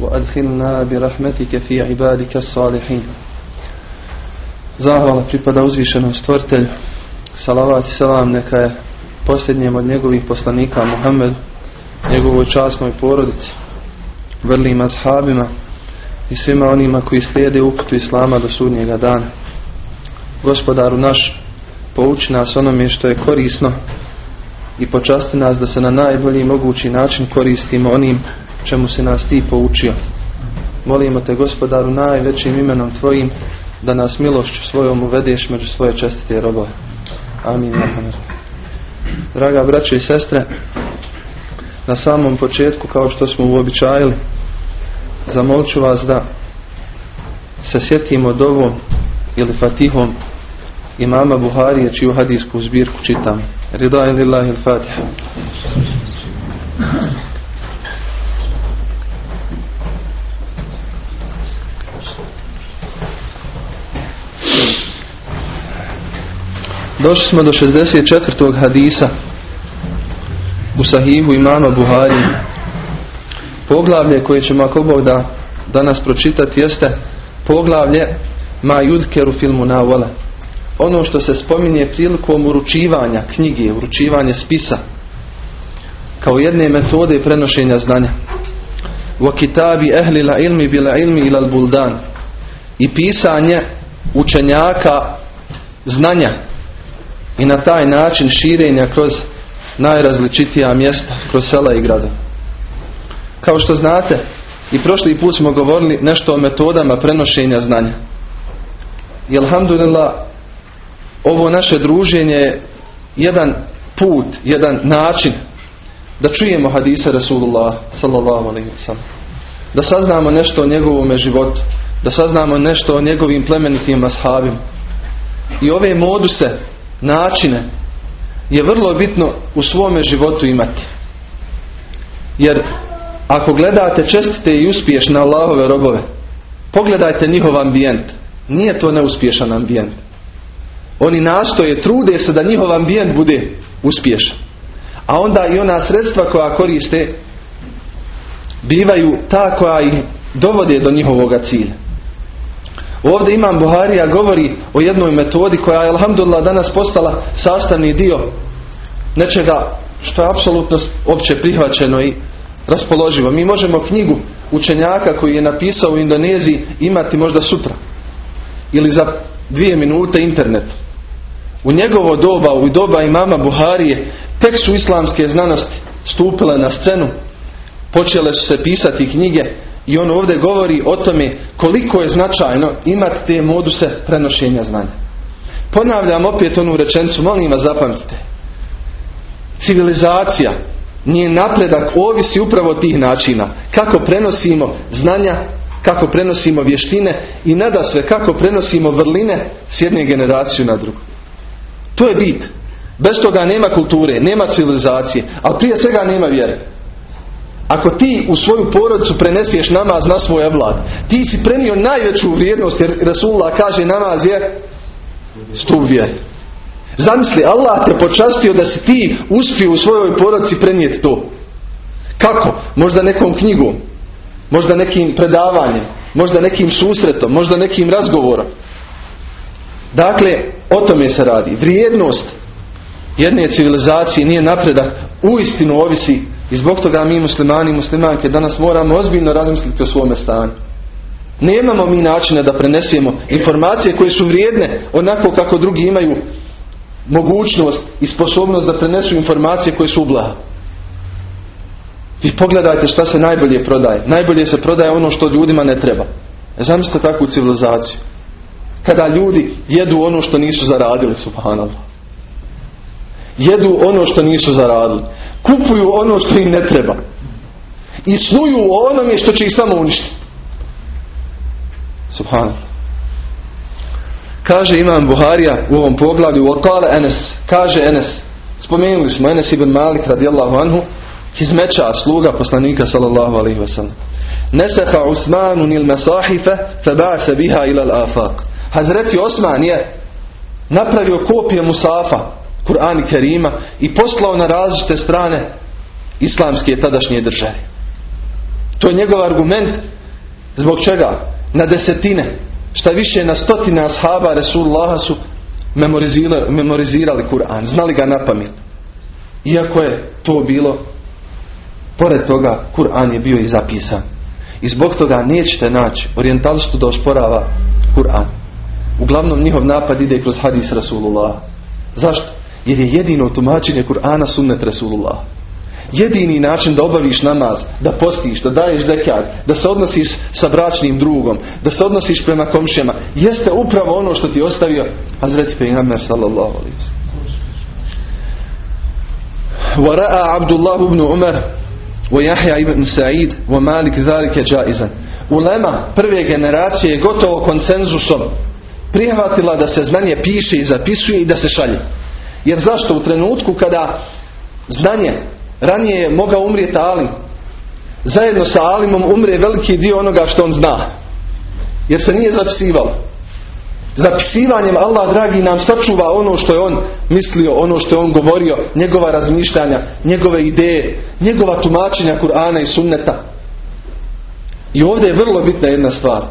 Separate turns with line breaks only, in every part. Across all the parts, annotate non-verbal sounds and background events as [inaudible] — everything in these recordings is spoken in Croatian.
وأدخلنا برحمتك في عبادك الصالحين Zahvala pripada uzvišenom stvoritelju. Salavat i salam neka je posljednjem od njegovih poslanika Muhammed, njegovoj časnoj porodici, vrlim ashabima i svima onima koji slijede uputu Islama do sudnjega dana. Gospodaru naš, pouči nas onome što je korisno i počasti nas da se na najbolji mogući način koristimo onim čemu se nas ti poučio. Molimo te gospodaru najvećim imenom tvojim da nas milošću svojom uvedeš među svoje čestite robove. Amin. Draga braćo i sestre, na samom početku kao što smo uobičajili, zamolću vas da se sjetimo dovom ili fatihom imama Buharije čiju hadijsku zbirku čitam. Rida ilillahi il-Fatiha. Došli smo do 64. hadisa u sahihu imama Buhari. Poglavlje koje ćemo ako Bog da danas pročitati jeste poglavlje ma yudkeru filmu navola. Ono što se spominje prilikom uručivanja knjige, uručivanje spisa kao jedne metode prenošenja znanja. Wa kitabi ehli la ilmi bila ilmi ilal buldan i pisanje učenjaka znanja i na taj način širenja kroz najrazličitija mjesta, kroz sela i gradove. Kao što znate, i prošli put smo govorili nešto o metodama prenošenja znanja. I alhamdulillah, ovo naše druženje je jedan put, jedan način da čujemo hadise Rasulullah sallallahu alaihi. Da saznamo nešto o njegovome životu, da saznamo nešto o njegovim plemenitim ashabima. I ove moduse načine je vrlo bitno u svome životu imati. Jer ako gledate čestite i uspješne Allahove robove, pogledajte njihov ambijent. Nije to neuspješan ambijent. Oni nastoje, trude se da njihov ambijent bude uspješan. A onda i ona sredstva koja koriste bivaju ta koja ih dovode do njihovoga cilja. Ovdje imam Buharija govori o jednoj metodi koja je alhamdulillah danas postala sastavni dio nečega što je apsolutno opće prihvaćeno i raspoloživo. Mi možemo knjigu učenjaka koji je napisao u Indoneziji imati možda sutra ili za dvije minute internet. U njegovo doba, u doba imama Buharije, tek su islamske znanosti stupile na scenu, počele su se pisati knjige i on ovdje govori o tome koliko je značajno imati te moduse prenošenja znanja. Ponavljam opet onu rečenicu, molim vas zapamtite. Civilizacija, nije napredak, ovisi upravo tih načina. Kako prenosimo znanja, kako prenosimo vještine i nada sve kako prenosimo vrline s jedne generacije na drugu. To je bit. Bez toga nema kulture, nema civilizacije, ali prije svega nema vjere. Ako ti u svoju porodicu prenesiješ namaz na svoj vlad, ti si prenio najveću vrijednost jer Rasulullah kaže namaz je stup vjere. Zamisli, Allah te počastio da si ti uspio u svojoj porodici prenijeti to. Kako? Možda nekom knjigom, možda nekim predavanjem, možda nekim susretom, možda nekim razgovorom. Dakle, o tome se radi. Vrijednost jedne civilizacije nije napredak, uistinu ovisi i zbog toga mi muslimani i muslimanke danas moramo ozbiljno razmisliti o svome stanju. Nemamo mi načina da prenesemo informacije koje su vrijedne onako kako drugi imaju mogućnost i sposobnost da prenesu informacije koje su ublaha. Vi pogledajte šta se najbolje prodaje. Najbolje se prodaje ono što ljudima ne treba. E zamislite takvu civilizaciju. Kada ljudi jedu ono što nisu zaradili, subhanallah. Jedu ono što nisu zaradili. Kupuju ono što im ne treba. I snuju o onome što će ih samo uništiti. Subhanallah. Kaže Imam Buharija u ovom poglavlju Okale Enes, kaže Enes, spomenuli smo Enes ibn Malik radijallahu anhu, izmeća sluga poslanika sallallahu alaihi wasallam. Nesaha Usmanu nil mesahife fe biha ila al-afaq. Hazreti Osman je napravio kopije Musafa, Kur'an i Kerima i poslao na različite strane islamske tadašnje države. To je njegov argument zbog čega na desetine šta više na stotine ashaba Resulullaha su memorizirali, memorizirali Kur'an, znali ga na pamet. Iako je to bilo pored toga Kur'an je bio i zapisan. I zbog toga nećete naći orijentalistu da osporava Kur'an. Uglavnom njihov napad ide kroz hadis Rasulullah. Zašto? Jer je jedino tumačenje Kur'ana sunnet Rasulullah. Jedini način da obaviš namaz, da postiš, da daješ zekat, da se odnosiš sa bračnim drugom, da se odnosiš prema komšijama, jeste upravo ono što ti ostavio Hazreti Pejgamber sallallahu alaihi ورأى عبد الله بن عمر ويحيى ibn Sa'id ومالك ذلك جائزا Ulema prve generacije je gotovo konsenzusom prihvatila da se znanje piše i zapisuje i da se šalje. Jer zašto? U trenutku kada znanje ranije je mogao umrijeti Alim. Zajedno sa Alimom umre veliki dio onoga što on zna. Jer se nije zapisivalo. Zapisivanjem Allah dragi nam sačuva ono što je on mislio, ono što je on govorio, njegova razmišljanja, njegove ideje, njegova tumačenja Kur'ana i sunneta. I ovdje je vrlo bitna jedna stvar.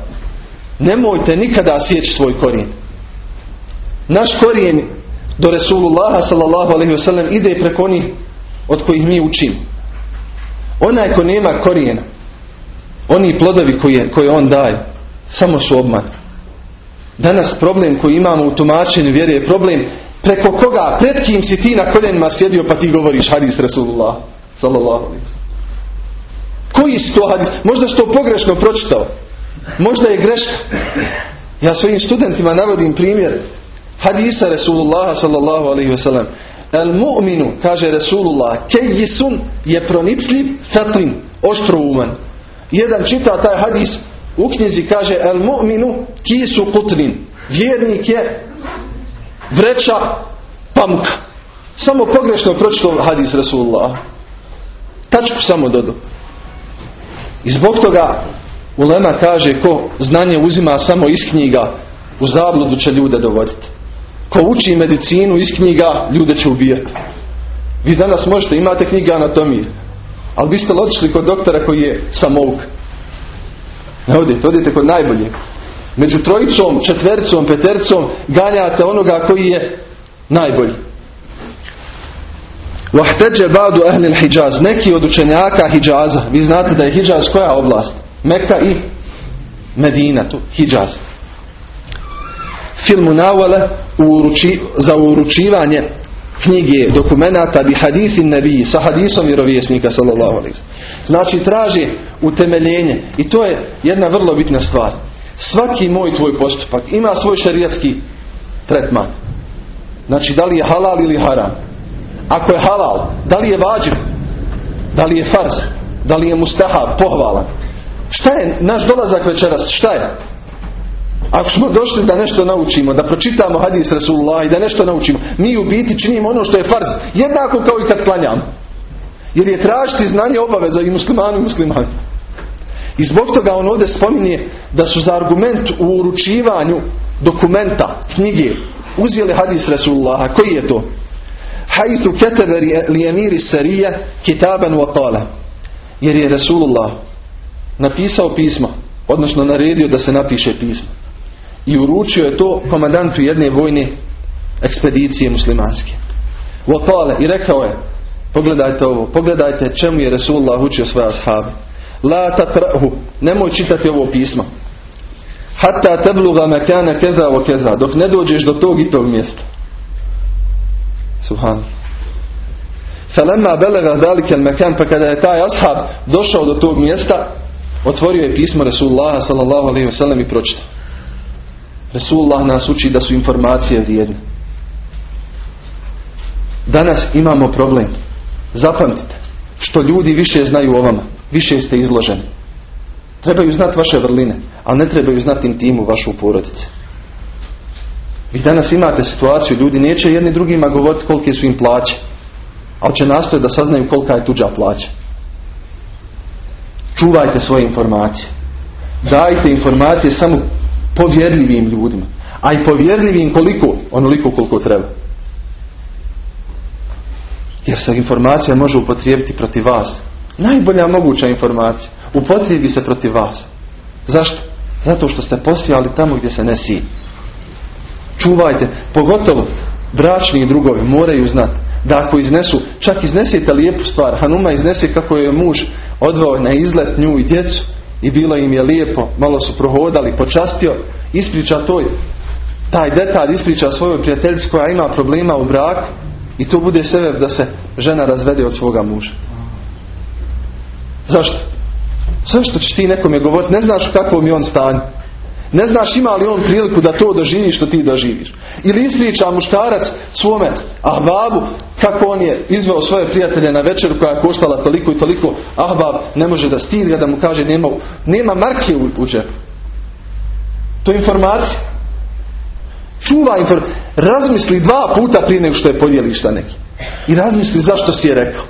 Nemojte nikada sjeći svoj korijen. Naš korijen do Resulullaha sallallahu alaihi wasallam ide preko onih od kojih mi učimo. Onaj ko nema korijena, oni plodovi koje, koje on daje, samo su obman. Danas problem koji imamo u tumačenju vjere je problem preko koga, pred kim si ti na koljenima sjedio pa ti govoriš hadis Rasulullah sallallahu alaihi Koji si to hadis? Možda si to pogrešno pročitao. Možda je greška. Ja svojim studentima navodim primjer hadisa Rasulullah sallallahu alaihi wasallam. El mu'minu, kaže Rasulullah, kejisun je pronicljiv, fetlin, uman. Jedan čita taj hadis u knjizi kaže El mu'minu kisu kutnin. Vjernik je vreća pamuka. Samo pogrešno pročito hadis Rasulullah. Tačku samo dodu. I zbog toga Ulema kaže ko znanje uzima samo iz knjiga u zabludu će ljude dovoditi. Ko uči medicinu iz knjiga ljude će ubijati. Vi danas možete, imate knjige anatomije. Ali biste li otišli kod doktora koji je samouk? Ne odite, odite kod najboljeg. Među trojicom, četvericom, petericom ganjate onoga koji je najbolji. Vahteđe badu ehlil hijaz. Neki od učenjaka hijjaza. Vi znate da je hijaz koja oblast? Meka i Medina, tu, hijaz. Filmu navale uruči, za uručivanje knjige, dokumenata bi hadisi nebiji sa hadisom vjerovjesnika sallallahu alaihi Znači traži utemeljenje i to je jedna vrlo bitna stvar. Svaki moj tvoj postupak ima svoj šarijatski tretman. Znači da li je halal ili haram. Ako je halal, da li je vađiv, da li je farz, da li je mustahab, pohvalan. Šta je naš dolazak večeras? Šta je? Ako smo došli da nešto naučimo, da pročitamo hadis Rasulullah i da nešto naučimo, mi u biti činimo ono što je farz, jednako kao i kad klanjamo. Jer je tražiti znanje obaveza i muslimani i muslimani. I zbog toga on ovdje spominje da su za argument u uručivanju dokumenta, knjige, uzeli hadis Rasulullah. Koji je to? Hajthu ketebe li emiri sarija kitaban wa Jer je Rasulullah napisao pismo, odnosno naredio da se napiše pismo. I uručio je to komandantu jedne vojne ekspedicije muslimanske. Wa i rekao je Pogledajte ovo, pogledajte čemu je Resulullah učio svoje ashabe. La tatrahu, nemoj čitati ovo pismo. Hatta tabluga mekana keza o keza, dok ne dođeš do tog i tog mjesta. Subhan. Falemma belega dalike mekan, pa kada je taj ashab došao do tog mjesta, otvorio je pismo Resulullah sallallahu alaihi i pročitao. Resulullah nas uči da su informacije vrijedne. Danas imamo problem. Zapamtite, što ljudi više znaju o vama, više ste izloženi. Trebaju znati vaše vrline, ali ne trebaju znati intimu vašu porodice. Vi danas imate situaciju, ljudi neće jedni drugima govoriti kolike su im plaće, ali će nastojati da saznaju kolika je tuđa plaća. Čuvajte svoje informacije. Dajte informacije samo povjerljivim ljudima. A i povjerljivim koliko? Onoliko koliko treba. Jer se informacija može upotrijebiti protiv vas. Najbolja moguća informacija. Upotrijebi se protiv vas. Zašto? Zato što ste posijali tamo gdje se ne sije. Čuvajte, pogotovo bračni drugovi moraju znati da ako iznesu, čak iznesete lijepu stvar, Hanuma iznese kako je muž odveo na izlet nju i djecu i bilo im je lijepo, malo su prohodali, počastio, ispriča to, taj detalj ispriča svojoj prijateljici koja ima problema u braku i to bude sebe da se žena razvede od svoga muža. Zašto? Zašto će ti nekome govoriti? Ne znaš kakvom je on stanju. Ne znaš ima li on priliku da to doživi što ti doživiš. Ili ispriča muškarac svome ahbabu kako on je izveo svoje prijatelje na večeru koja je koštala toliko i toliko. Ahbab ne može da stigne da mu kaže nema, nema marke u, u džepu. To je informacija. Čuva informacija. Razmisli dva puta prije nego što je podijeliš šta neki. I razmisli zašto si je rekao.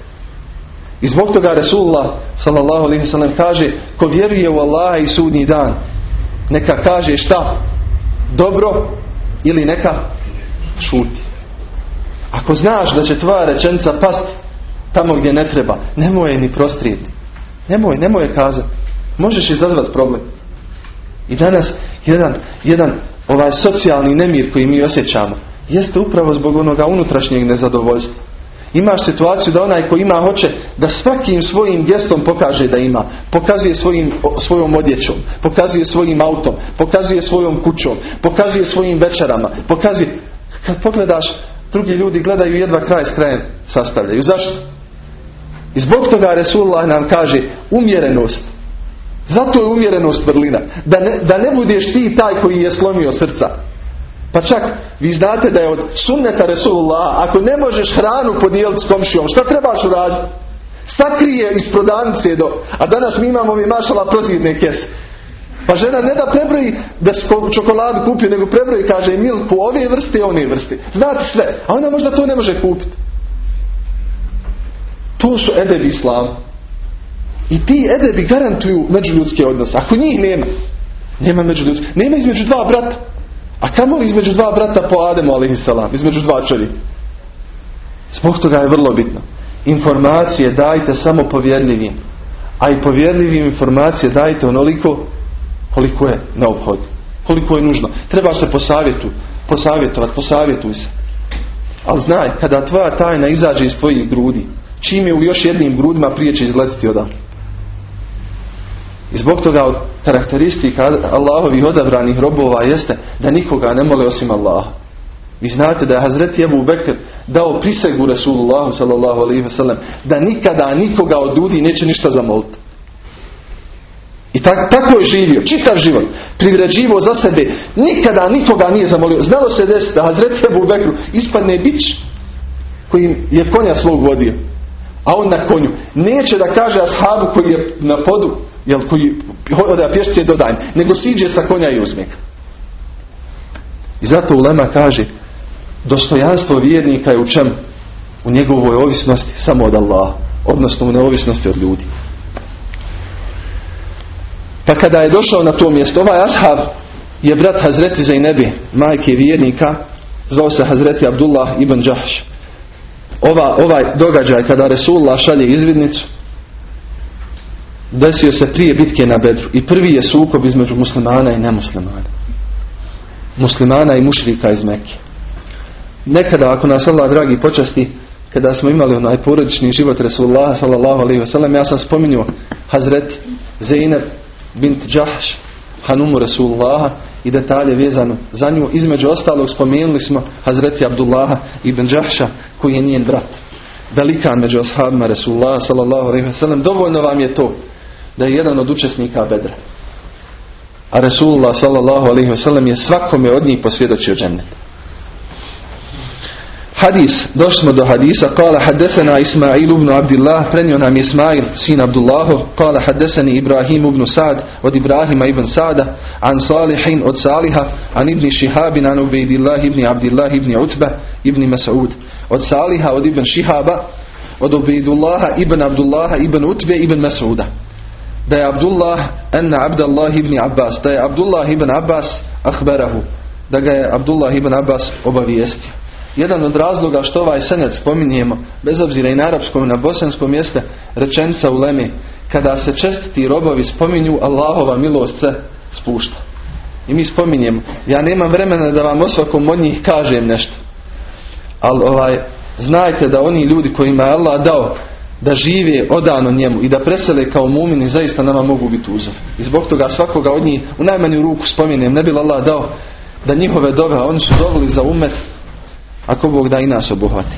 I zbog toga Resulullah sallallahu kaže ko vjeruje u Allaha i sudnji dan neka kaže šta? Dobro ili neka šuti. Ako znaš da će tvoja rečenica pasti tamo gdje ne treba, nemoj je ni prostrijeti. Nemoj, nemoj je kazati. Možeš izazvati problem. I danas jedan, jedan ovaj socijalni nemir koji mi osjećamo jeste upravo zbog onoga unutrašnjeg nezadovoljstva. Imaš situaciju da onaj ko ima hoće da svakim svojim gestom pokaže da ima. Pokazuje svojim, svojom odjećom, pokazuje svojim autom, pokazuje svojom kućom, pokazuje svojim večerama, pokazuje... Kad pogledaš, drugi ljudi gledaju jedva kraj s krajem sastavljaju. Zašto? I zbog toga Resulullah nam kaže umjerenost. Zato je umjerenost vrlina. Da ne, da ne budeš ti taj koji je slomio srca. Pa čak, vi znate da je od sunneta Resulullah, ako ne možeš hranu podijeliti s komšijom, šta trebaš uraditi? Sakrije iz prodavnice do... A danas mi imamo mi mašala prozirne kese. Pa žena ne da prebroji da čokoladu kupi, nego prebroji kaže milku ove vrste i one vrste. Znate sve. A ona možda to ne može kupiti. To su edebi islam. I ti edebi garantuju međuljudske odnose. Ako njih nema, nema međuljudske. Nema između dva brata. A kamo li između dva brata po Ademu a.s. Između dva čovjeka. Zbog toga je vrlo bitno. Informacije dajte samo povjerljivim. A i povjerljivim informacije dajte onoliko koliko je neophodno. Koliko je nužno. Treba se posavjetu, posavjetovati, posavjetuj se. Ali znaj, kada tvoja tajna izađe iz tvojih grudi, čim je u još jednim grudima prije će izletiti odatle. I zbog toga od karakteristika Allahovih odabranih robova jeste da nikoga ne mole osim Allaha. Vi znate da je Hazreti Ebu Bekr dao prisegu Rasulullahu sallallahu alaihi sellem da nikada nikoga od ljudi neće ništa zamoliti. I tak, tako je živio, čitav život, privređivo za sebe, nikada nikoga nije zamolio. Znalo se desiti da Hazreti Ebu Bekru ispadne bić koji je konja svog vodio, a on na konju. Neće da kaže ashabu koji je na podu, jel, koji da pješće dodajem, nego siđe sa konja i uzme I zato Ulema kaže, dostojanstvo vjernika je u čem? U njegovoj ovisnosti samo od Allaha, odnosno u neovisnosti od ljudi. Pa kada je došao na to mjesto, ovaj ashab je brat Hazreti Zajnebi, majke vjernika, zvao se Hazreti Abdullah ibn Đahš. Ova, ovaj događaj kada Resulullah šalje izvidnicu, desio se prije bitke na Bedru. I prvi je sukob između muslimana i nemuslimana. Muslimana i mušrika iz Mekke. Nekada, ako nas Allah dragi počasti, kada smo imali onaj porodični život Resulullah sallallahu alaihi wasallam, ja sam spominjao Hazret Zeynep bint Đahš, Hanumu Resulullaha i detalje vezano za nju. Između ostalog spomenuli smo Hazreti Abdullaha ibn Đahša koji je njen brat. Velikan među ashabima Resulullaha sallallahu alaihi wasallam. Dovoljno vam je to da je jedan od učesnika bedra. A Resulullah sallallahu alaihi wasallam je svakome od njih posvjedočio džennet. Hadis, došli smo do hadisa, kala haddesena Ismail ibn Abdillah, prenio nam Ismail, sin Abdullahu, kala haddeseni Ibrahim ibn Sad, od Ibrahima ibn Sada, an Salihin od Saliha, an ibn Šihabin, an Ubejdillah ibn Abdillah ibn Utba, ibn Mas'ud, od Saliha, od ibn Šihaba, od Ubejdullaha ibn Abdullaha ibn Utbe ibn Mas'uda. Da je Abdullah, enna Abdullah ibn Abbas, da je Abdullah ibn Abbas ahberahu, da ga je Abdullah ibn Abbas obavijestio. Jedan od razloga što ovaj senet spominjemo, bez obzira i na arapskom i na bosanskom jeste rečenica u Lemi. Kada se čestiti robovi spominju, Allahova milost se spušta. I mi spominjemo. Ja nemam vremena da vam o svakom od njih kažem nešto. Ali ovaj, znajte da oni ljudi kojima je Allah dao da žive odano njemu i da presele kao mumini zaista nama mogu biti uzor. I zbog toga svakoga od njih u najmanju ruku spominjem. Ne bi Allah dao da njihove dove, oni su doveli za umet ako Bog da i nas obuhvati.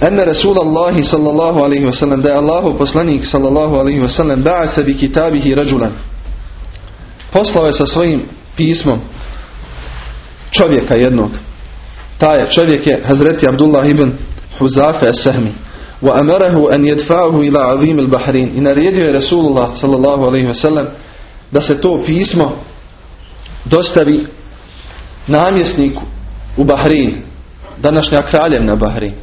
Enne Rasulallahi sallallahu alaihi wa sallam da je Allahu poslanik sallallahu alaihi wa sallam ba'atha bi kitabihi rađulan. Poslao je sa svojim pismom čovjeka jednog. Taj čovjek je Hazreti Abdullah ibn Huzafe as-Sahmi. Amarahu an yadfa'ahu ila azim al-Bahrin. I naredio je Rasulullah sallallahu alaihi wa sallam da se to pismo dostavi namjesniku u Bahrein današnja kraljevna Bahrein.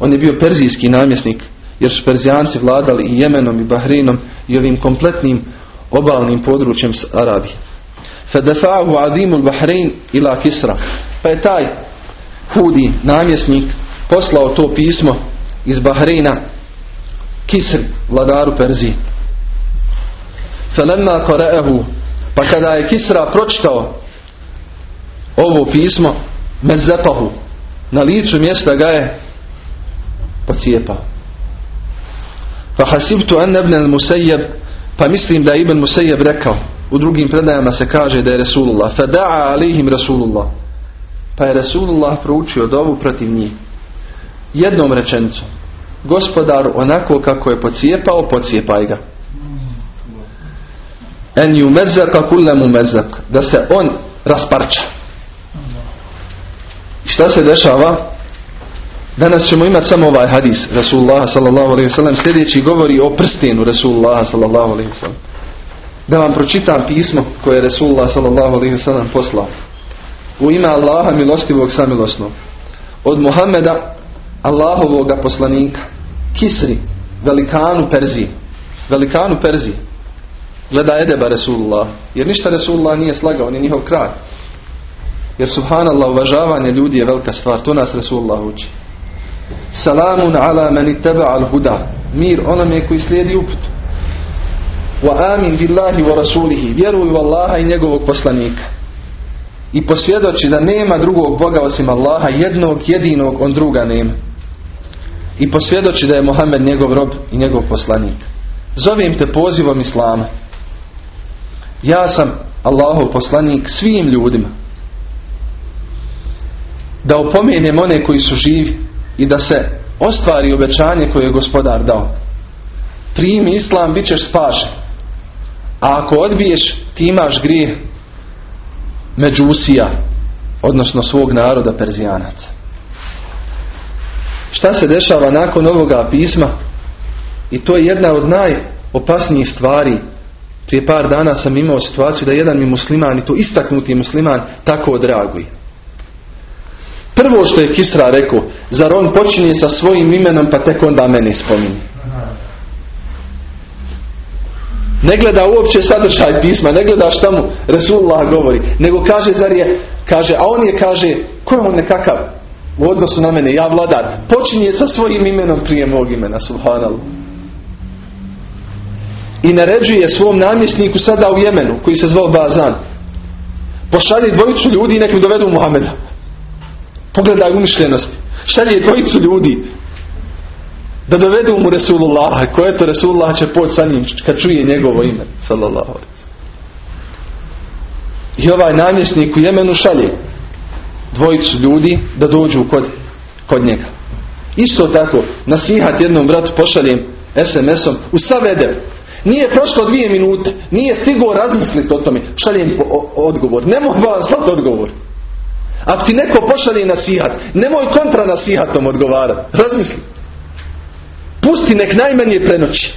On je bio perzijski namjesnik jer su Perzijanci vladali i Jemenom i Bahreinom i ovim kompletnim obalnim područjem Arabije. Fedefa'ahu adimul Bahrein ila Kisra. Pa je taj hudi namjesnik poslao to pismo iz Bahreina Kisri, vladaru Perzije. Felemma kore'ehu pa kada je Kisra pročitao ovo pismo mezepahu na licu mjesta ga je pocijepao. Fa hasibtu an ibn al-Musayyab pa mislim da je Ibn Musayyab rekao u drugim predajama se kaže da je Rasulullah fa da'a alihim Rasulullah pa je Rasulullah proučio dovu protiv njih jednom rečenicom gospodaru onako kako je pocijepao pocijepaj ga. En yumezaka kullemu mezak. Da se on rasparča. Šta se dešava? Danas ćemo imati samo ovaj hadis Rasulullah sallallahu alaihi wasallam. Sljedeći govori o prstenu Rasulullah sallallahu alaihi wasallam. Da vam pročitam pismo koje je Rasulullah sallallahu alaihi wasallam poslao. U ime Allaha milostivog samilosnog. Od Muhammeda Allahovoga poslanika. Kisri velikanu Perziji. Velikanu Perziji. Gleda edeba Rasulullah. Jer ništa Rasulullah nije slagao ni njihov kralj jer subhanallah uvažavanje ljudi je velika stvar. To nas Rasulullah uči. Salamun ala meni teba al huda. Mir onome koji slijedi uput. Wa amin billahi wa rasulihi. Vjeruj u Allaha i njegovog poslanika. I posvjedoči da nema drugog Boga osim Allaha. Jednog jedinog on druga nema i posvjedoči da je Muhammed njegov rob i njegov poslanik zovem te pozivom Islama ja sam Allahov poslanik svim ljudima da opomenem one koji su živi i da se ostvari obećanje koje je gospodar dao. Primi islam, bit ćeš spašen. A ako odbiješ, ti imaš grijeh međusija, odnosno svog naroda Perzijanaca. Šta se dešava nakon ovoga pisma? I to je jedna od najopasnijih stvari. Prije par dana sam imao situaciju da jedan mi musliman, i to istaknuti musliman, tako odreaguje. Prvo što je Kisra rekao, zar on počinje sa svojim imenom pa tek onda meni spominje. Ne gleda uopće sadržaj pisma, ne gleda šta mu Resulullah govori, nego kaže zar je, kaže, a on je kaže, ko je on nekakav u odnosu na mene, ja vladar, počinje sa svojim imenom prije mog imena, subhanallah. I naređuje svom namjesniku sada u Jemenu, koji se zvao Bazan, pošalje dvojicu ljudi i nek mi dovedu Muhameda. Pogledaj umišljenosti. Šalje dvojicu ljudi da dovedu mu Resulullah. Ko je to Resulullah će poći sa njim kad čuje njegovo ime. I ovaj namjesnik u Jemenu šalje dvojicu ljudi da dođu kod, kod njega. Isto tako, nasihat jednom bratu pošaljem SMS-om u savede. Nije prošlo dvije minute, nije stigao razmisliti o tome. Šaljem odgovor. Ne mogu vam slati odgovor. Ako ti neko pošalje nasihat, nemoj kontra nasihatom odgovarati. Razmisli. Pusti nek najmanje prenoći.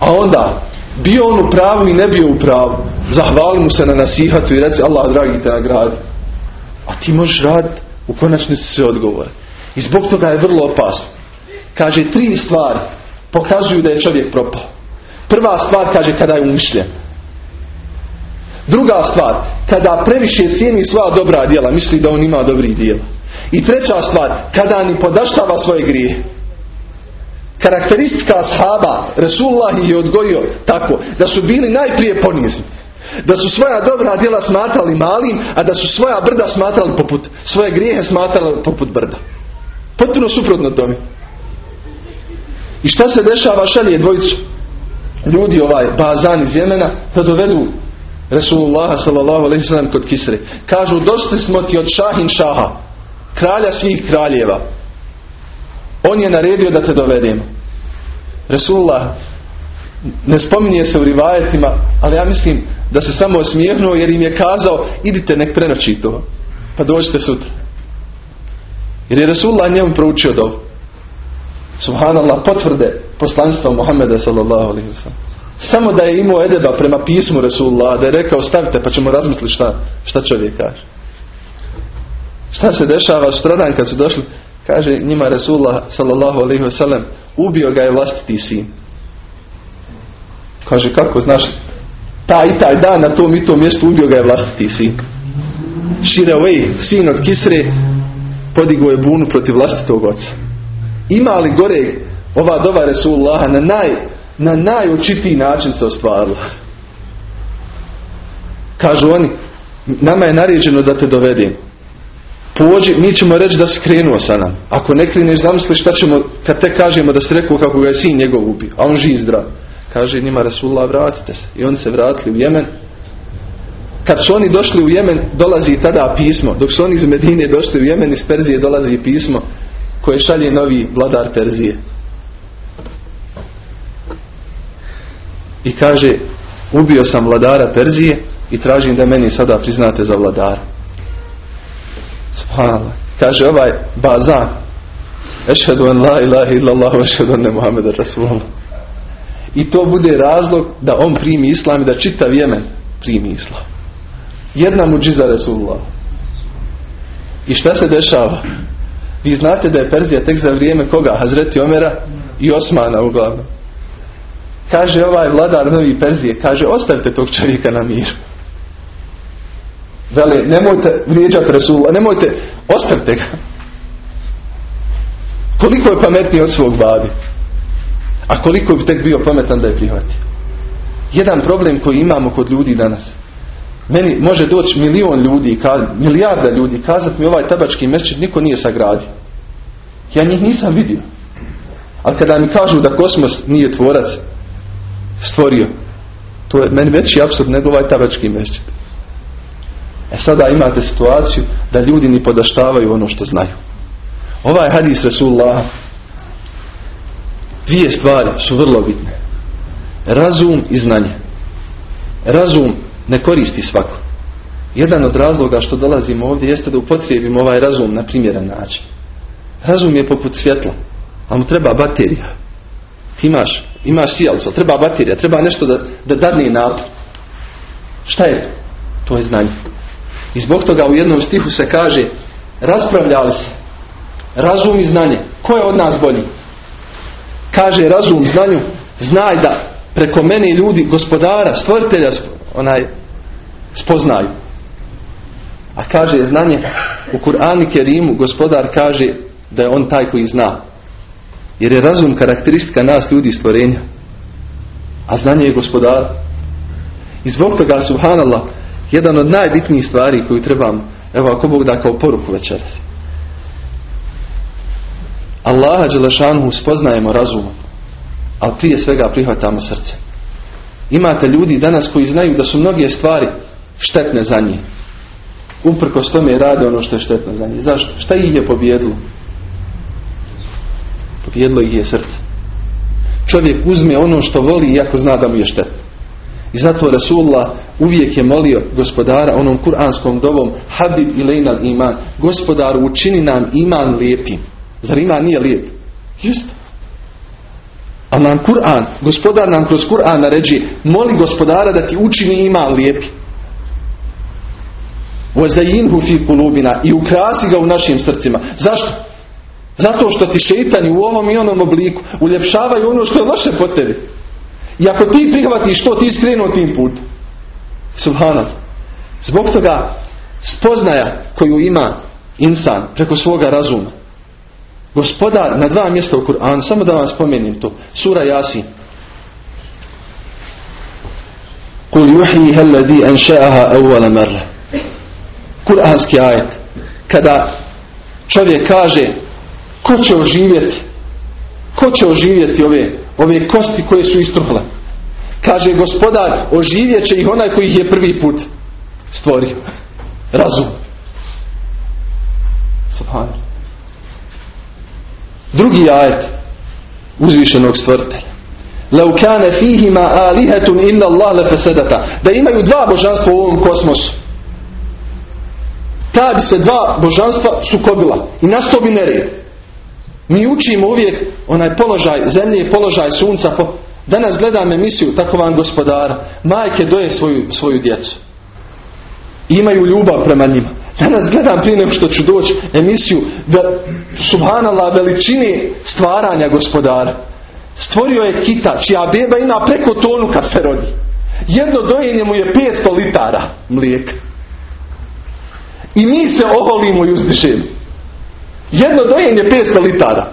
A onda, bio on u pravu i ne bio u pravu. Zahvali mu se na nasihatu i reci Allah dragi te nagradi. A ti možeš raditi u konačnici sve odgovore. I zbog toga je vrlo opasno. Kaže tri stvari pokazuju da je čovjek propao. Prva stvar kaže kada je umišljen. Druga stvar, kada previše cijeni svoja dobra djela, misli da on ima dobrih djela. I treća stvar, kada ni podaštava svoje grije. Karakteristika ashaba, Resulullah je odgojio tako, da su bili najprije ponizni. Da su svoja dobra djela smatrali malim, a da su svoja brda smatrali poput, svoje grijehe smatrali poput brda. Potpuno suprotno tome. I šta se dešava? Šalje dvojicu ljudi ovaj bazan iz Jemena da dovedu Resulullah sallallahu alaihi sallam kod Kisre. Kažu došli smo ti od Šahin Šaha, kralja svih kraljeva. On je naredio da te dovedemo. Resulullah ne spominje se u rivajetima, ali ja mislim da se samo osmijehnuo jer im je kazao idite nek prenoći to, pa dođite sutra. Jer je Resulullah njemu proučio dovu. Subhanallah, potvrde poslanstva Muhammeda sallallahu alaihi Samo da je imao edeba prema pismu Resulullah, da je rekao stavite pa ćemo razmisliti šta, šta čovjek kaže. Šta se dešava sutradan kad su došli? Kaže njima Resulullah sallallahu alaihi wasallam ubio ga je vlastiti sin. Kaže kako znaš taj i taj dan na tom i tom mjestu ubio ga je vlastiti sin. Širavej, sin od Kisre, podigo je bunu protiv vlastitog oca. Ima li gore ova dova Resulullaha na, naj, na najočitiji način se ostvarila? Kažu oni, nama je naređeno da te dovedem. Pođi, mi ćemo reći da si krenuo sa nam. Ako ne kreneš, zamisli šta ćemo, kad te kažemo da si rekao kako ga je sin njegov ubio, a on živ zdrav. Kaže njima Rasulullah vratite se. I oni se vratili u Jemen. Kad su oni došli u Jemen, dolazi tada pismo. Dok su oni iz Medine došli u Jemen, iz Perzije dolazi pismo koje šalje novi vladar Perzije. I kaže, ubio sam vladara Perzije i tražim da meni sada priznate za vladara. Subhanallah. Kaže ovaj bazan. Ešhedu en la ilaha illallah, ešhedu ne Muhammed Rasulullah. I to bude razlog da on primi islam i da čitav Jemen primi islam. Jedna muđiza Rasulullah. I šta se dešava? Vi znate da je Perzija tek za vrijeme koga? Hazreti Omera i Osmana uglavnom. Kaže ovaj vladar novi Perzije, kaže ostavite tog čovjeka na mir. Vele, nemojte vrijeđati Resula, nemojte, ostavite ga. Koliko je pametniji od svog babi? A koliko bi tek bio pametan da je prihvatio? Jedan problem koji imamo kod ljudi danas. Meni može doći milion ljudi, milijarda ljudi kazati mi ovaj tabački mešćid niko nije sagradio. Ja njih nisam vidio. Ali kada mi kažu da kosmos nije tvorac stvorio, to je meni veći apsurd nego ovaj tabački mešćid. E sada imate situaciju da ljudi ni podaštavaju ono što znaju. Ovaj hadis Rasulullah dvije stvari su vrlo bitne. Razum i znanje. Razum ne koristi svako. Jedan od razloga što dolazimo ovdje jeste da upotrijebimo ovaj razum na primjeran način. Razum je poput svjetla, a mu treba baterija. Ti imaš, imaš sijalco, treba baterija, treba nešto da, da dadne napad. Šta je to? To je znanje. I zbog toga u jednom stihu se kaže raspravljali se razum i znanje. Ko je od nas bolji? Kaže razum znanju, znaj da preko mene ljudi gospodara, stvoritelja onaj spoznaju. A kaže znanje u Kur'ani Kerimu gospodar kaže da je on taj koji zna. Jer je razum karakteristika nas ljudi stvorenja. A znanje je gospodar. I zbog toga subhanallah jedan od najbitnijih stvari koju trebam evo ako Bog da kao poruku večeras. Allaha Đelešanu spoznajemo razumom, ali prije svega prihvatamo srce. Imate ljudi danas koji znaju da su mnoge stvari štetne za njih. Uprkos tome rade ono što je štetno za njih. Zašto? Šta ih je pobjedilo? Pobjedilo ih je srce. Čovjek uzme ono što voli iako zna da mu je štetno. I zato Rasulullah uvijek je molio gospodara onom kuranskom dovom Habib ilejna iman. Gospodaru učini nam iman lijepim. Zar iman nije lijep? Jeste. A nam Kur'an, gospodar nam kroz Kur'an naređi, moli gospodara da ti učini iman lijepi. Vazajinhu fi kulubina i ukrasi ga u našim srcima. Zašto? Zato što ti šetani u ovom i onom obliku uljepšavaju ono što je loše po tebi. I ako ti prihvatiš to, ti skrenuo tim putem. Subhanallah. Zbog toga spoznaja koju ima insan preko svoga razuma. Gospodar na dva mjesta u Kur'anu, samo da vam spomenim to. Sura Yasin. Kul yuhyiha alladhi ansha'aha awwala marra. Kur'anski ajet. Kada čovjek kaže ko će oživjeti? Ko će oživjeti ove, ove kosti koje su istruhle. Kaže gospodar, oživjet će ih onaj koji ih je prvi put stvorio. [laughs] Razum. Subhan. Drugi ajet uzvišenog stvoritelja. Lau kane fihima alihetun inna Allah Da imaju dva božanstva u ovom kosmosu. Ta bi se dva božanstva sukobila. I nastao bi nered mi učimo uvijek onaj položaj zemlje položaj sunca po... danas gledam emisiju tako vam gospodara majke doje svoju, svoju djecu imaju ljubav prema njima Danas gledam prije nego što ću doći emisiju da subhanallah veličini stvaranja gospodara. Stvorio je kita čija beba ima preko tonu kad se rodi. Jedno dojenje mu je 500 litara mlijeka. I mi se oholimo i uzdišemo. Jedno dojenje 500 litara.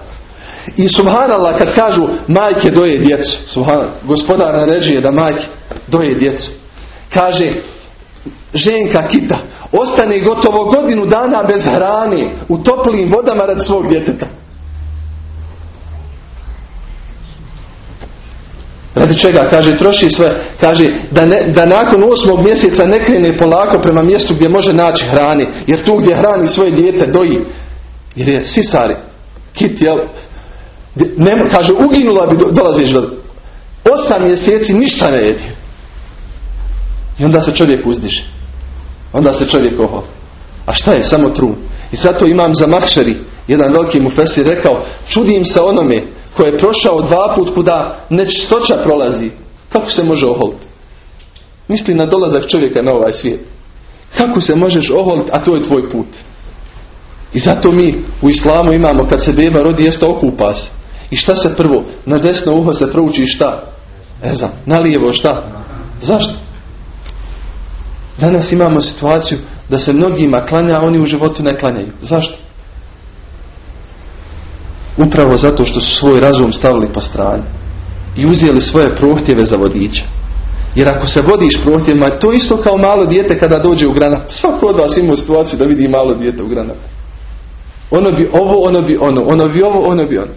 I subhanallah kad kažu majke doje djecu. Subhanallah, gospodar naređuje da majke doje djecu. Kaže ženka kita ostane gotovo godinu dana bez hrane u toplim vodama rad svog djeteta. Radi čega? Kaže, troši sve. Kaže, da, ne, da nakon osmog mjeseca ne krene polako prema mjestu gdje može naći hrani. Jer tu gdje hrani svoje dijete doji. Jer je sisari. Kit, jel? Ne, kaže, uginula bi, dolaziš do... Osam mjeseci ništa ne jedi. I onda se čovjek uzdiže. Onda se čovjek ohol. A šta je? Samo trun. I zato imam za mahšeri, jedan veliki mufesir rekao, čudim se onome koji je prošao dva put kuda nečistoća prolazi. Kako se može oholiti? Misli na dolazak čovjeka na ovaj svijet. Kako se možeš oholiti, a to je tvoj put. I zato mi u islamu imamo kad se beba rodi jeste okupa se. I šta se prvo? Na desno uho se prouči šta? Ne znam. Na lijevo šta? Zašto? Danas imamo situaciju da se mnogima klanja, a oni u životu ne klanjaju. Zašto? Upravo zato što su svoj razum stavili po strani i uzijeli svoje prohtjeve za vodiča. Jer ako se vodiš prohtjevima, to isto kao malo dijete kada dođe u granat. Svako od vas ima situaciju da vidi malo dijete u granat. Ono bi ovo, ono bi ono, ono bi ovo, ono bi ono.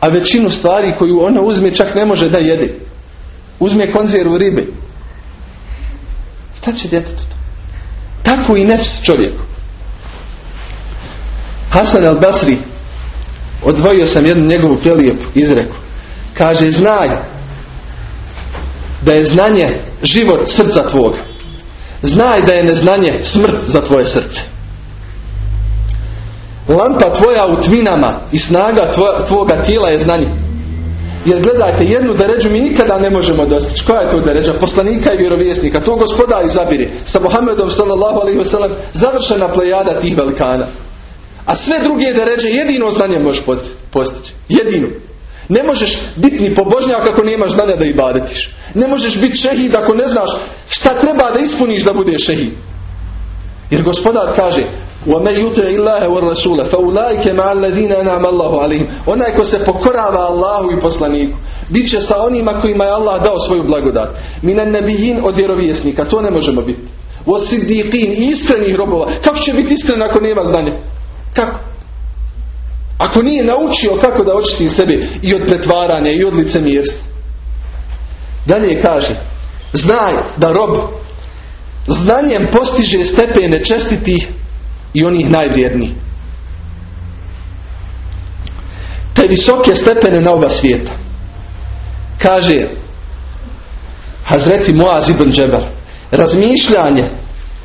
A većinu stvari koju ono uzme čak ne može da jede. Uzme konzervu ribe. Šta će djetetu to? Tako i nefs čovjeku. Hasan al-Basri odvojio sam jednu njegovu pjelijepu izreku. Kaže, znaj da je znanje život srca tvoga. Znaj da je neznanje smrt za tvoje srce. Lampa tvoja u tminama i snaga tvoga tijela je znanje. Jer gledajte, jednu deređu mi nikada ne možemo dostići. Koja je to deređa? Poslanika i vjerovjesnika. To gospodar izabiri. Sa Muhammedom sallallahu alaihi wasallam završena plejada tih velikana. A sve druge deređe jedino znanje možeš postići. Jedino. Ne možeš biti ni pobožnjak ako nemaš znanja da ibadetiš. Ne možeš biti šehid ako ne znaš šta treba da ispuniš da budeš šehid. Jer gospodar kaže وَمَنْ يُطِعِ اللَّهَ وَالرَّسُولَ فَأُولَٰئِكَ مَعَ الَّذِينَ أَنْعَمَ اللَّهُ عَلَيْهِمْ Onaj ko se pokorava Allahu i poslaniku, bit će sa onima kojima je Allah dao svoju blagodat. Minan nebijin od vjerovjesnika, to ne možemo biti. وَسِدِّقِينَ iskrenih robova. Kako će biti iskren ako nema znanja? Kako? Ako nije naučio kako da očisti sebe i od pretvaranja i od licemjerstva. Dalje kaže, znaj da rob znanjem postiže stepene čestitih i onih najvrijednijih. Te visoke stepene na oba svijeta. Kaže Hazreti Muaz ibn Džebel. Razmišljanje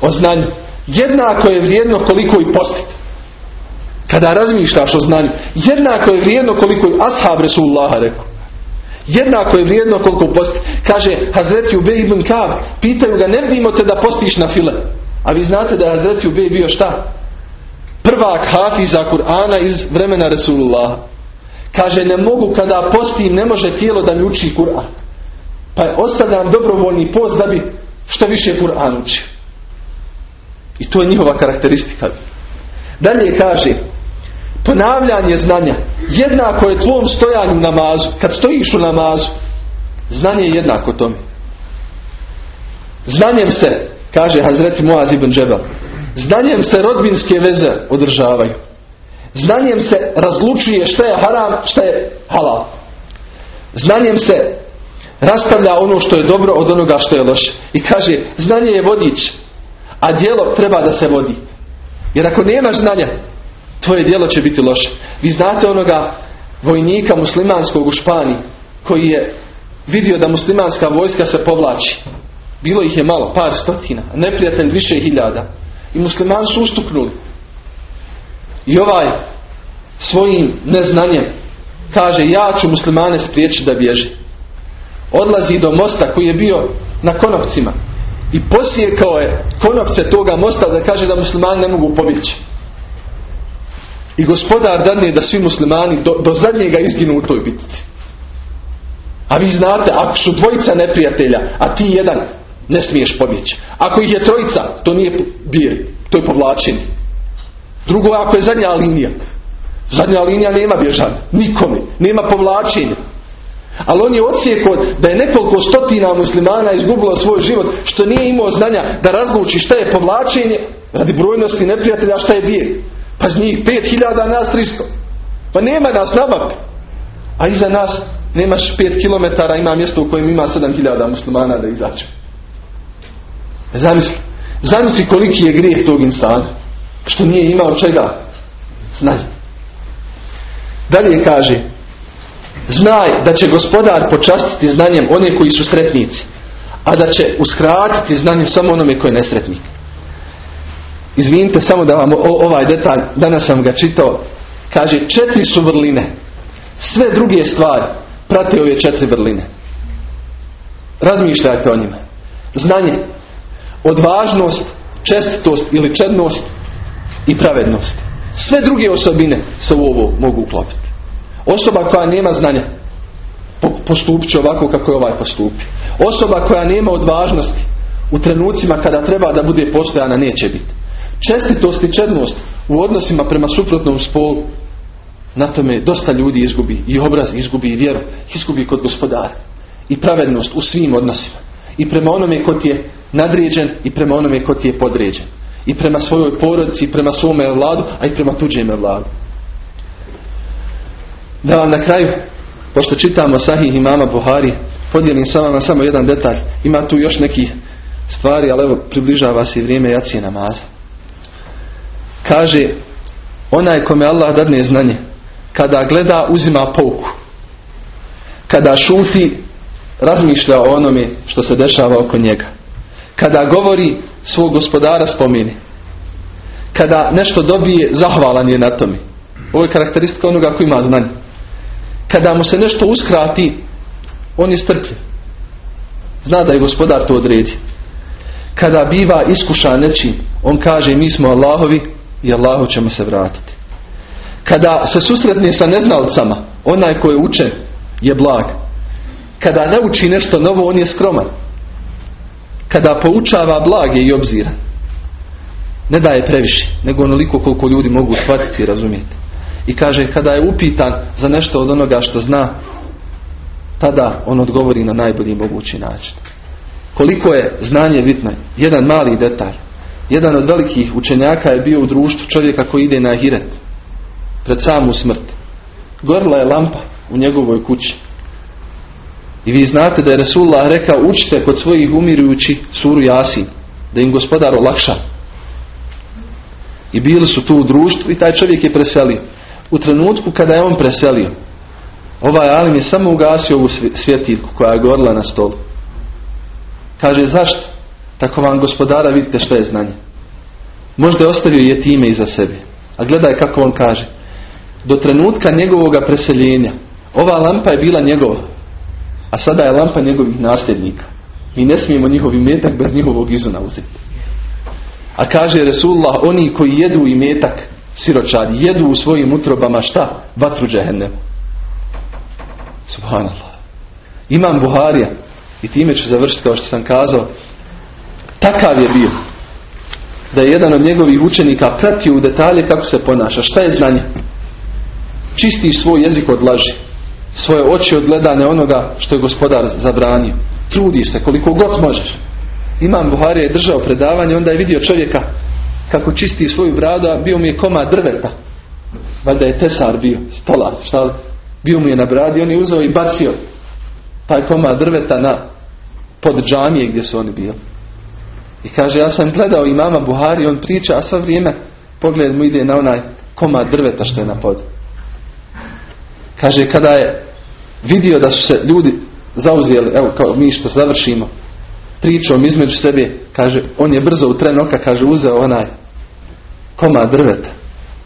o znanju jednako je vrijedno koliko i postiti. Kada razmišljaš o znanju, jednako je vrijedno koliko i ashab Resulullaha rekao. Jednako je vrijedno koliko posti. Kaže Hazreti Ubej ibn Kav, pitaju ga ne vidimo te da postiš na file. A vi znate da je Hazreti Ubej bio šta? Prvak hafiza Kur'ana iz vremena Resulullah. Kaže ne mogu kada postim, ne može tijelo da mi uči Kur'an. Pa je ostavljam dobrovoljni post da bi što više Kur'an učio. I to je njihova karakteristika. Dalje kaže, ponavljanje znanja jednako je tvom stojanju namazu. Kad stojiš u namazu, znanje je jednako tome. Znanjem se, kaže Hazreti Muaz ibn Džebel, znanjem se rodbinske veze održavaju. Znanjem se razlučuje šta je haram, šta je halal. Znanjem se rastavlja ono što je dobro od onoga što je loše. I kaže, znanje je vodič, a djelo treba da se vodi. Jer ako nemaš znanja, tvoje djelo će biti loše. Vi znate onoga vojnika muslimanskog u Španiji koji je vidio da muslimanska vojska se povlači. Bilo ih je malo, par stotina, neprijatelj više hiljada. I muslimani su ustuknuli. I ovaj svojim neznanjem kaže ja ću muslimane spriječiti da bježe. Odlazi do mosta koji je bio na konopcima i posijekao je konopce toga mosta da kaže da muslimani ne mogu pobjeći. I gospodar dadne da svi muslimani do, do zadnjega izginu u toj bitci. A vi znate, ako su dvojica neprijatelja, a ti jedan, ne smiješ pobjeći. Ako ih je trojica, to nije bir, to je povlačenje. Drugo, ako je zadnja linija. Zadnja linija nema bježanja, nikome, nema povlačenja. Ali on je odsjekao da je nekoliko stotina muslimana izgubilo svoj život što nije imao znanja da razluči šta je povlačenje radi brojnosti neprijatelja, šta je bijeg. Pa njih 5000, nas 300. Pa nema nas na. A iza nas nemaš 5 km, ima mjesto u kojem ima 7000 muslimana da izađe. Zamisli. Zamisli koliki je grijeh tog insana. Što nije imao čega? Znaj. Dalje kaže Znaj da će gospodar počastiti znanjem one koji su sretnici, a da će uskratiti znanje samo onome koji je nesretnik. Izvinite samo da vam ovaj detalj, danas sam ga čitao, kaže četiri su vrline. Sve druge stvari prate ove četiri vrline. Razmišljajte o njima. Znanje, odvažnost, čestitost ili čednost i pravednost. Sve druge osobine se u ovo mogu uklopiti. Osoba koja nema znanja postupit će ovako kako je ovaj postupio. Osoba koja nema odvažnosti u trenucima kada treba da bude postojana neće biti. Čestitost i čednost u odnosima prema suprotnom spolu na tome dosta ljudi izgubi i obraz, izgubi i vjeru, izgubi kod gospodara. I pravednost u svim odnosima. I prema onome ko je nadređen i prema onome ko ti je podređen. I prema svojoj porodici, i prema svome vladu, a i prema tuđeme vladu. Da vam na kraju, pošto čitamo sahih imama Buhari, podijelim sa vama samo jedan detalj. Ima tu još neki stvari, ali evo približava se i vrijeme jacije namaza. Kaže, onaj kome Allah dadne znanje, kada gleda uzima pouku. Kada šuti, razmišlja o onome što se dešava oko njega. Kada govori, svog gospodara spomini. Kada nešto dobije, zahvalan je na tome. Ovo je karakteristika onoga koji ima znanje kada mu se nešto uskrati, on je strpljiv. Zna da je gospodar to odredi. Kada biva iskušan nečim, on kaže mi smo Allahovi i Allahu ćemo se vratiti. Kada se susretne sa neznalcama, onaj koji je učen je blag. Kada nauči nešto novo, on je skroman. Kada poučava blag je i obzira. Ne daje previše, nego onoliko koliko ljudi mogu shvatiti i. I kaže kada je upitan za nešto od onoga što zna, tada on odgovori na najbolji mogući način. Koliko je znanje bitno? Jedan mali detalj. Jedan od velikih učenjaka je bio u društvu čovjeka koji ide na hiret. Pred samu smrt. Gorla je lampa u njegovoj kući. I vi znate da je Resulullah rekao učite kod svojih umirujući suru Jasin. Da im gospodar olakša. I bili su tu u društvu i taj čovjek je preselio u trenutku kada je on preselio. Ovaj alim je samo ugasio ovu svjetiljku koja je gorila na stolu. Kaže zašto? Tako vam gospodara vidite što je znanje. Možda je ostavio je time iza sebe. A gledaj kako on kaže. Do trenutka njegovoga preseljenja. Ova lampa je bila njegova. A sada je lampa njegovih nasljednika. Mi ne smijemo njihov imetak bez njihovog izuna uzeti. A kaže Resulullah, oni koji jedu imetak siročad, jedu u svojim utrobama šta? Vatru džehennemu. Subhanallah. Imam Buharija i time ću završiti kao što sam kazao. Takav je bio da je jedan od njegovih učenika pratio u detalje kako se ponaša. Šta je znanje? Čisti svoj jezik od laži. Svoje oči od gledane onoga što je gospodar zabranio. Trudiš se koliko god možeš. Imam Buharija je držao predavanje, onda je vidio čovjeka kako čisti svoju bradu, a bio mu je koma drveta. Valjda je tesar bio, stola, šta Bio mu je na bradi, on je uzeo i bacio taj koma drveta na pod džamije gdje su oni bili. I kaže, ja sam gledao i mama Buhari, on priča, a svo vrijeme pogled mu ide na onaj koma drveta što je na pod. Kaže, kada je vidio da su se ljudi zauzeli, evo kao mi što završimo, pričom između sebe, kaže, on je brzo u tren oka, kaže, uzeo onaj koma drveta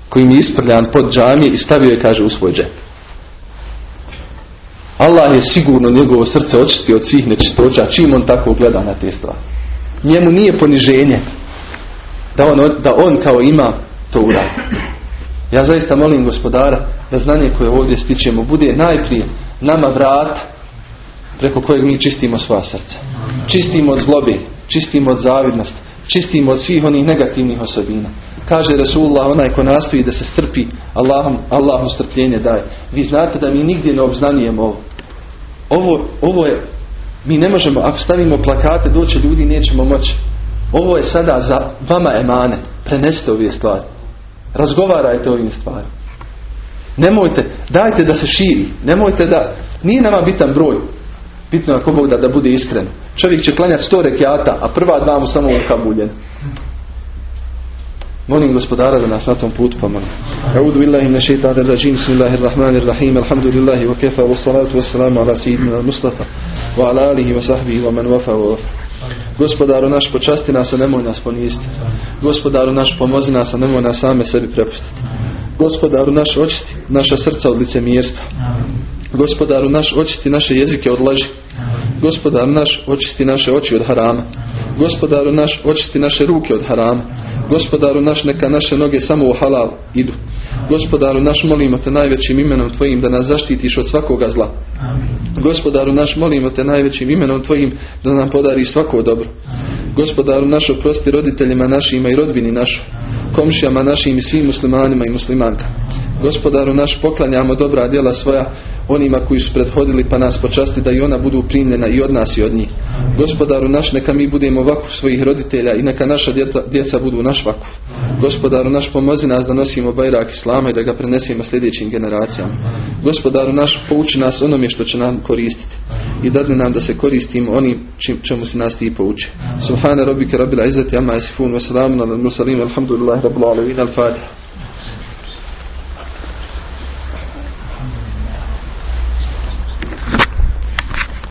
koji mi je isprljan pod džamije i stavio je, kaže, u svoj džep. Allah je sigurno njegovo srce očistio od svih nečistoća, čim on tako gleda na te stvari. Njemu nije poniženje da on, da on kao ima to uradi. Ja zaista molim gospodara da znanje koje ovdje stičemo bude najprije nama vrat preko kojeg mi čistimo sva srca. Čistimo od zlobe, čistimo od zavidnosti, čistimo od svih onih negativnih osobina. Kaže Rasulullah, onaj ko nastoji da se strpi, Allahom, Allahom strpljenje daje. Vi znate da mi nigdje ne obznanijemo ovo. Ovo, ovo je, mi ne možemo, ako stavimo plakate, doći ljudi nećemo moći. Ovo je sada za vama emane. Prenesite ove stvari. Razgovarajte o ovim stvarima. Nemojte, dajte da se širi. Nemojte da, nije nama bitan broj. Bitno je ako Bog da, da bude iskren. Čovjek će klanjati sto rekiata, a prva dva mu samo ukabuljen. Molim gospodara da nas na tom putu pomogne. A'udhu billahi min shaitanir rajim. Bismillahirrahmanirrahim. Alhamdulillahi wa kafa wa salatu wa salamu ala sayyidina Mustafa wa ala alihi wa sahbihi wa man wafa wa wafa. Gospodaru naš počasti nas, a nemoj nas poniziti. Gospodaru naš pomozi nas, a nemoj nas same sebi prepustiti. Gospodaru naš očisti naša srca od licemjerstva. Gospodaru naš očisti naše jezike od laži. Gospodaru naš očisti naše oči od harama. Gospodaru naš očisti naše ruke od harama. Gospodaru naš neka naše noge samo u halal idu. Gospodaru naš molimo te najvećim imenom Tvojim da nas zaštitiš od svakoga zla. Gospodaru naš molimo te najvećim imenom Tvojim da nam podari svako dobro. Gospodaru naš oprosti roditeljima našima i rodbini našoj, komšijama našim i svim muslimanima i muslimanka. Gospodaru naš poklanjamo dobra djela svoja onima koji su prethodili pa nas počasti da i ona budu primljena i od nas i od njih. Gospodaru naš neka mi budemo ovako svojih roditelja i neka naša djeca, djeca budu naš vaku. Gospodaru naš pomozi nas da nosimo bajrak Islama i da ga prenesemo sljedećim generacijama. Gospodaru naš pouči nas onome što će nam koristiti i dadne nam da se koristimo onim čim, čemu se nas ti pouči. Subhana rabbika rabbil izzati amma yasifun wa salamun ala al-mursalin alhamdulillahi rabbil alamin al-fatiha.